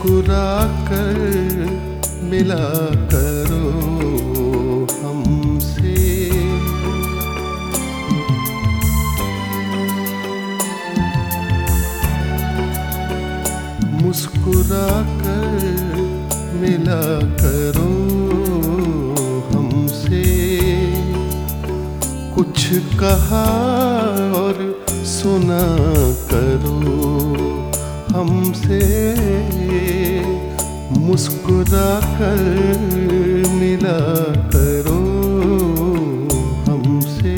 मुस्कुरा कर मिला करो हमसे। मुस्कुरा कर मिला करो हमसे। कुछ कहा और सुना करो हमसे। मुस्कुरा कर मिला करो हमसे।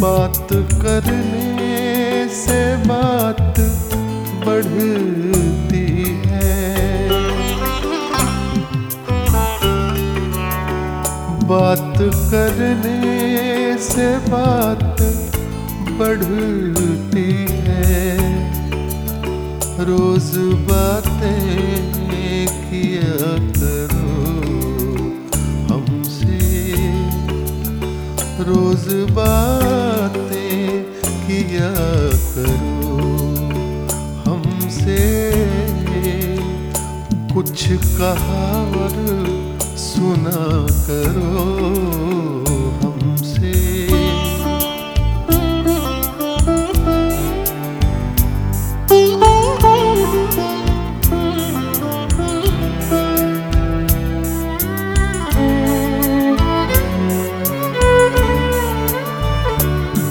बात करने से बात बढ़ती है। बात करने से बात बढ़ती है। रोज बातें किया करो हमसे। रोज बातें किया कुछ कहा और सुना करो हमसे।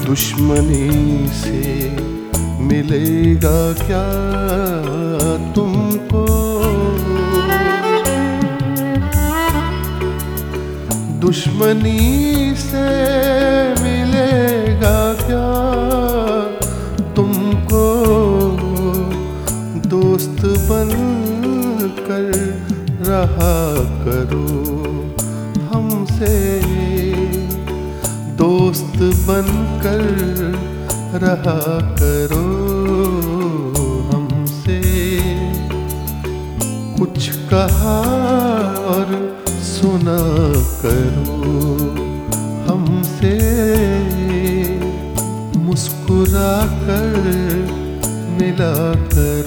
दुश्मनी से मिलेगा क्या तुमको? दुश्मनी से मिलेगा क्या? तुमको दोस्त बन कर रहा करो। हमसे दोस्त बन कर रहा करो। हमसे कुछ कहा और सुना करो हमसे। मुस्कुरा कर मिला करो।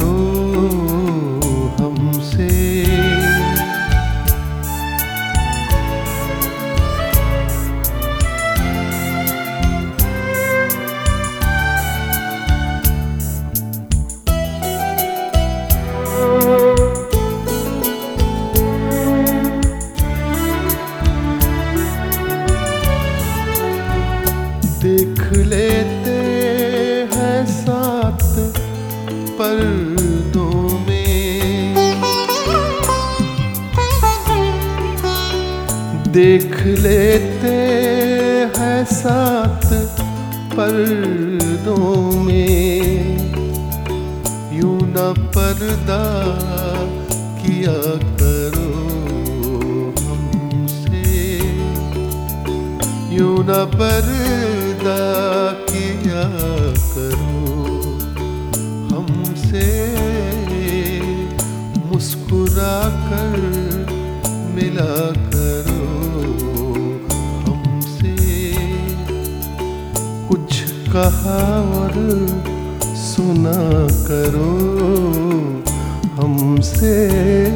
पर्दों में। देख लेते हैं साथ पर्दों में। यूँ न पर्दा किया करो हमसे। यूँ न पर्दा कर मिला करो हमसे। कुछ कहा और सुना करो हमसे।